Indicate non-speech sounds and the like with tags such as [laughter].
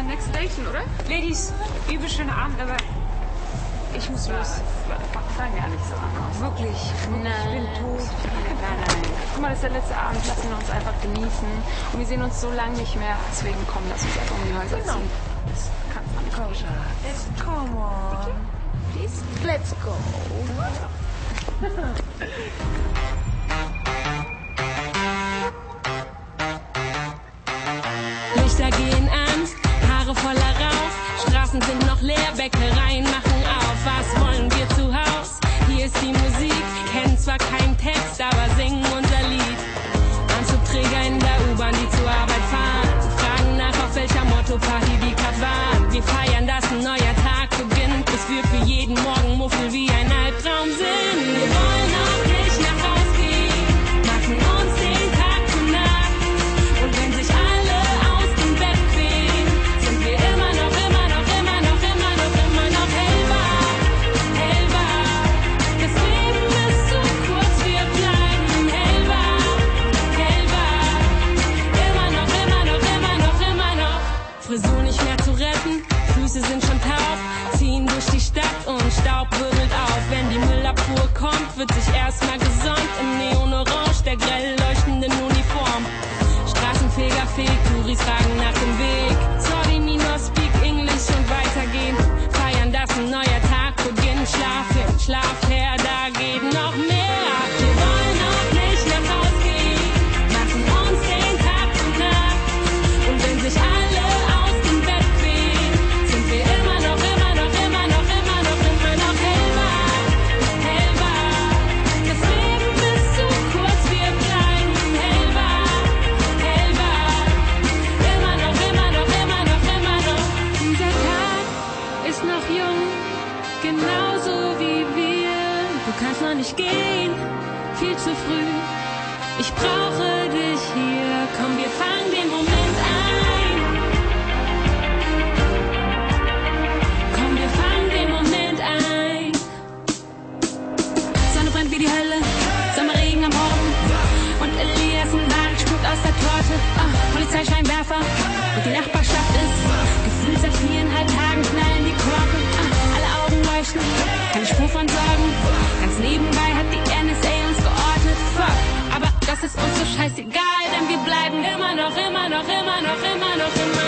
äh, Next Station, oder? Ladies, übel schöner Abend, aber ich muss los. Fang ja nicht so an. Wirklich. Nein. Ich bin tot. Nein, nein. Guck mal, das ist der letzte Abend. Lassen wir uns einfach genießen. Und wir sehen uns so lange nicht mehr. Deswegen komm, lass uns einfach um die Häuser Genau. ziehen. Das kann man nicht Komm, Let's come on. Please? Let's go. [laughs] wir für jeden Morgen Muffel wie ein Albtraum sind. Wir wollen auch nicht nach Haus gehen, machen uns den Tag zu Nacht. Und wenn sich alle aus dem Bett quälen, sind wir immer noch, immer noch, immer noch, immer noch, immer noch hellwach, hellwach. Das Leben ist zu kurz, wir bleiben hellwach, hellwach. Immer noch, immer noch, immer noch, immer noch. Frisur nicht mehr zu retten, Füße sind schon taub, wird sich erstmal Noch nicht gehen, viel zu früh. Ich brauche dich hier, komm, wir fangen den Moment ein. Komm, wir fangen den Moment ein. Sonne brennt wie die Hölle, Sommerregen am Morgen. Und Elias ein Wagen spuckt aus der Torte. Ah, Polizeischeinwerfer und die Nachbarschaft Augen leuchten, keine Spur von Sorgen. Ganz nebenbei hat die NSA uns geortet. Fuck, aber das ist uns so scheißegal, denn wir bleiben immer noch, immer noch, immer noch, immer noch, immer noch.